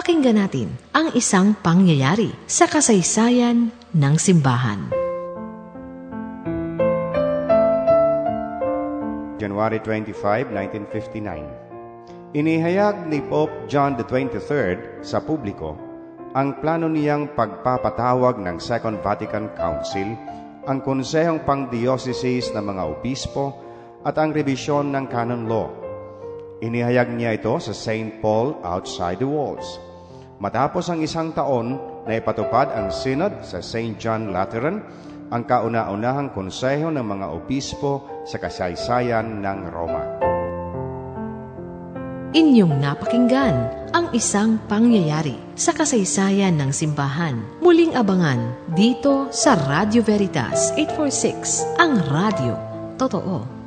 Pakinggan natin ang isang pangyayari sa kasaysayan ng simbahan. January 25, 1959. Inihayag ni Pope John 23rd sa publiko ang plano niyang pagpapatawag ng Second Vatican Council, ang konsehong pang-dioceses ng mga obispo at ang revisyon ng canon law. Inihayag niya ito sa St. Paul outside the walls. Matapos ang isang taon na ipatupad ang synod sa St. John Lateran, ang kauna-unahang konseho ng mga obispo sa kasaysayan ng Roma. Inyong napakinggan ang isang pangyayari sa kasaysayan ng simbahan. Muling abangan dito sa Radio Veritas 846, ang radio. Totoo.